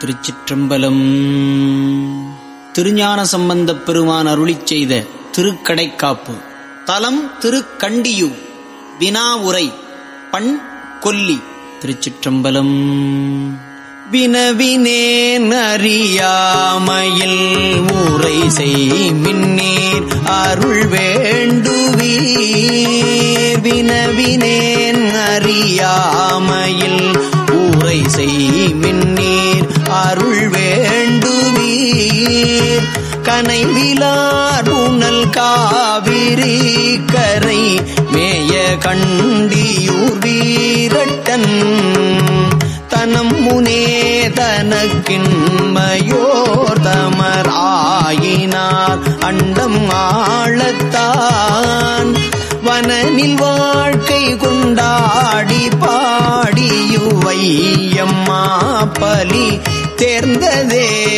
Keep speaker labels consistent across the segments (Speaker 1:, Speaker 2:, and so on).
Speaker 1: திருச்சிற்றம்பலம். திருஞான சம்பந்தப் பெருமான் அருளி செய்த திருக்கடைக்காப்பு. தலம் திருக்கண்டியு வினா உரை பண் கொல்லி திருச்சிற்றம்பலம். வினவினேன் அறியாமையில் ஊரை செய் மின்னீர் அருள் வேண்டுவீர். வினவினேன் அறியாமையில் ஊரை செய் மின்னீர் அருள் வேண்டுவீர். கனைவிலார் உணல் காவிரி கரை மேய கண்டியூர் வீரட்டன். தனம் முனே தனக்கின்மையோர் தமர் ஆயினார் அண்டம் ஆழத்தான் வனனில் வாழ்க்கை கொண்டாடி பாடியுவையம்மா பலி. தேர்ந்ததே.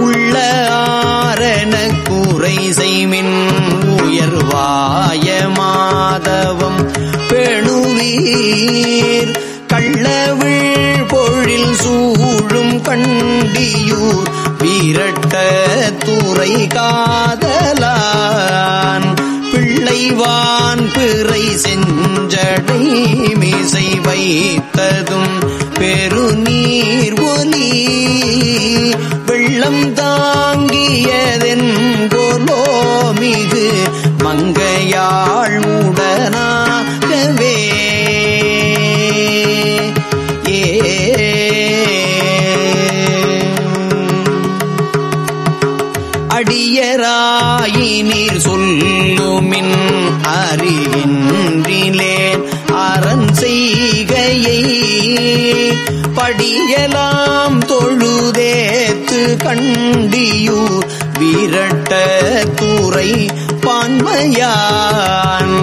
Speaker 1: உள்ள ஆரண கூரை செய்மின் உயர்வாய மாதவம் பெணுவீர். கள்ளவிழ் பொழில் சூழும் கண்டியூர். வீரட்ட துறை காதலான். பிள்ளைவான் பிறை செஞ்சடை மீசை வைத்ததும் பெருநீர் ஒலி வெள்ளம் தாங்கியதென் கோலோ மிகு மங்கையாள் மூடனாகவே. அடியராயினீர் சொல்லுமின் அறிகின்றிலேன் அரண் செய்கையை படியலாம் தொழுதேத்து கண்டியூ வீரட்ட தூரை பான்மையான்.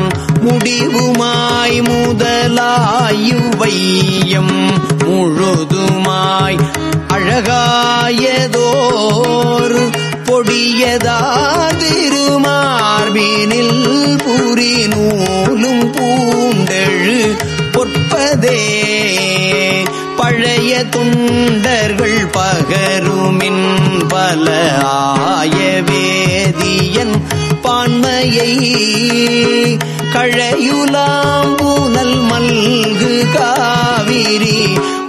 Speaker 1: முடிவுமாய் முதலாயுவையம் முழுதுமாய் அழகாயதோர் பொடியதாதிருமார்பினில் புரி நூலும் குண்டர்கள் பகருமின் பல ஆய வேதியன் பான்மையை கழையுலாம் பூனல் மல்கு காவிரி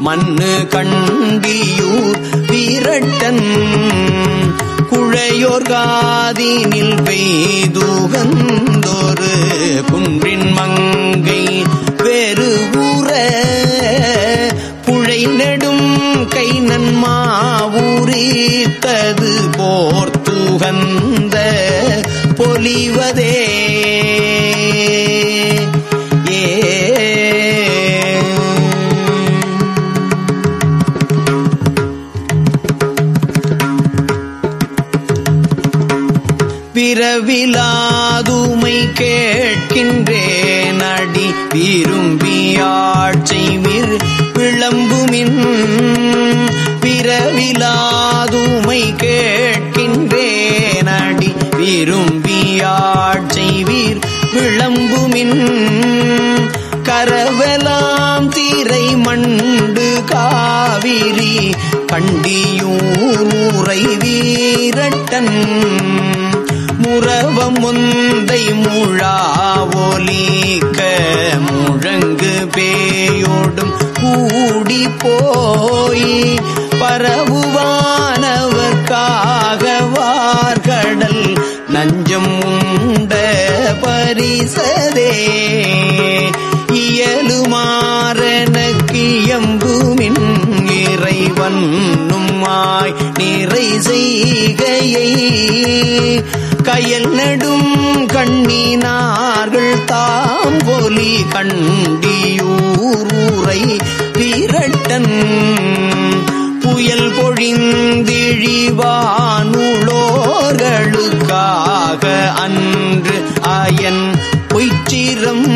Speaker 1: மண்ணு கண்டியூர் வீரட்டன் குழையோர் காதினில் பெய்துகந்தொரு குன்றின் மங்கை வேறு ஊற நெடும் கை நன்மாவூரித்தது போர்த்துகந்த பொலிவதே. பிறவிலாதுமை கேட்கின்றேன். அடி விரும்பியாட்செய்விர் விளம்புமின் பிறவிலாதுமை கேட்கின்றேன். அடி விரும்பியாட்செய்வீர் விளம்புமின் கரவலாம் தீரை மண்டு காவிரி கண்டியூர் வீரட்டன். முறவம் முந்தை முழாவொலிக்க முழங்கு பேயோடும் கூடி போய் பரவுவானவர்காகவார்கடல் நஞ்சம் உண்ட பரிசதே. இயலுமாறனக்கியம்புமின் இறைவன் நும்மாய் நிறை செய்கையை கயல் நெடும் கண்ணினார்கள் தாம் போலி கண்டியூரூரை வீரட்டன். புயல் பொழிந்திழிவானுளோர்களுக்காக அன்று அயன் பொய்ச்சிரம்.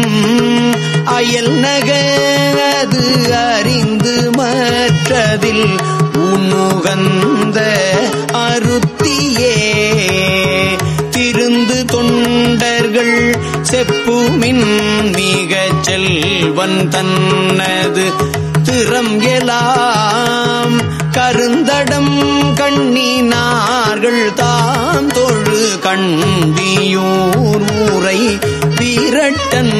Speaker 1: அயல் நகது அறிந்து மற்றதில் உன்னுகந்த செப்புமின் மிக செல்வன் தன்னது திறம் எலாம் கருந்தடம் கண்ணினார்கள் தாம் தொழு கண்டியூர் ஊரை வீரட்டன்.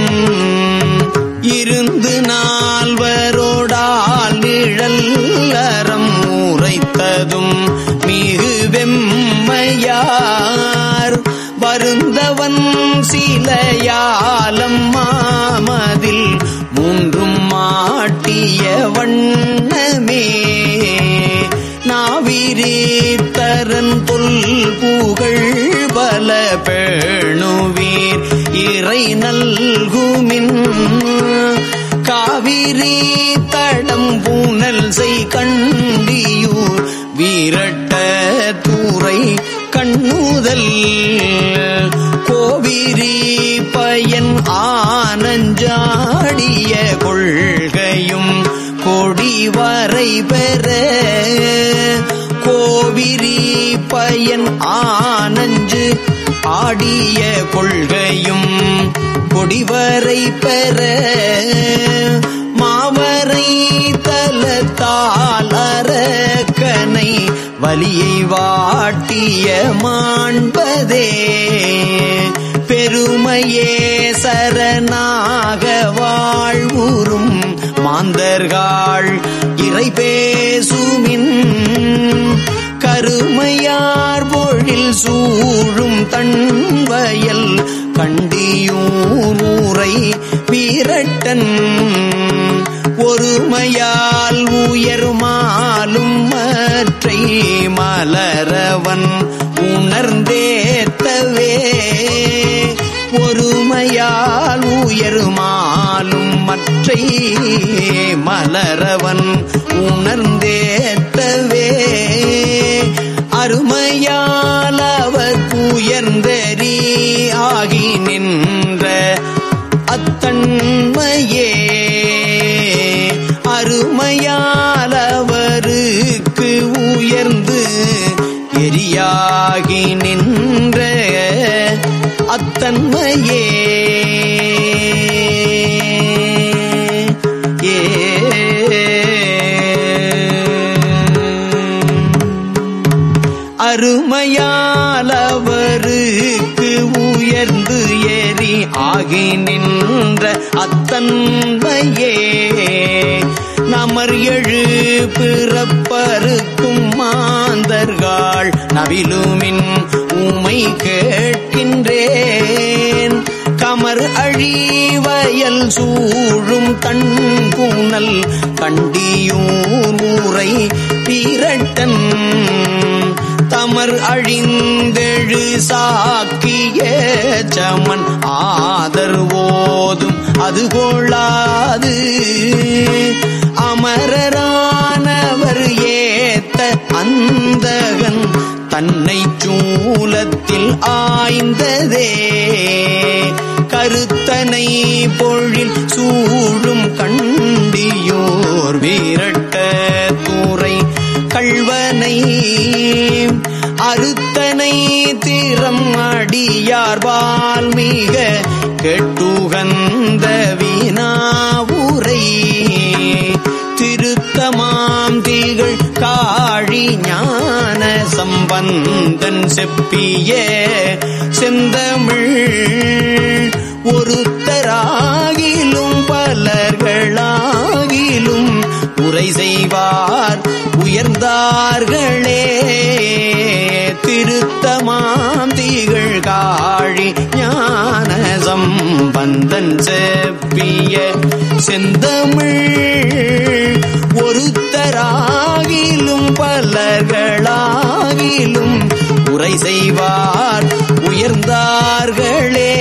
Speaker 1: இருந்து நால்வரோடால் நிழல் அறம் உரைத்ததும் மிகு வெம்மையா சிலையாலம் மாமதில் மூன்றும் மாட்டிய வண்ணமே. நாவிரீத்தரன் தொல் புகழ் பல பேணுவீர். இறை நல்குமின் காவிரி தடம் பூனல் செய் கண்டியூர் ஆனஞ்சு ஆடிய கொள்கையும் கொடிவரை பெற மாவரை தலத்தால் அரக்கனை வலியை வாட்டிய மாண்பதே. பெருமையே சரணாக வாழ்வுறும் மாந்தர்கள் இறை பேசுமின் கருமையா சூழும் தன்வயல் கண்டியூரை பீரட்டன். ஒருமையால் உயருமாலும் மற்றை மலரவன் உணர்ந்தேத்தவே. ஒருமையால் உயருமாலும் மற்றை மலரவன் உணர்ந்தேத்தவே. அருமை நின்ற அத்தன்மையே. அருமையாலவருக்கு உயர்ந்து எரியாகி நின்ற அத்தன்மையே. ஆகி நின்ற அத்தன்மையே. நமர் எழு பிறப்பருக்கும் மாந்தர்கள் நவிலுமின் உமை கேட்கின்றேன். கமர் அழிவயல் சூழும் தன்புணல் கண்டியூர் ஊரை பீரட்டன். தமர் அழிந்தெழு சாக்கிய சமன். ஆதர் ஓதும் அது கொள்ளாது. அமரரானவர் ஏத்த அந்தகன் தன்னை சூலத்தில் ஆய்ந்ததே. கருத்தனை பொழில் சூழும் கண்டியோர் வீரட் கள்வனை. அறுத்தனை திறம் அடியார்வால் மிக கெட்டுகந்த வினாவுரை திருத்தமாம் திகழ் காழி ஞான சம்பந்தன் செப்பிய செந்தமிழ். ஒருத்த உரை செய்வார். உயர்ந்தார்களே திருத்தமாம் திகழ் காழி ஞான சம்பந்தன் செப்பிய செந்தமிழ் ஒருத்தராகிலும் பலர்களாகிலும் உரை செய்வார். உயர்ந்தார்களே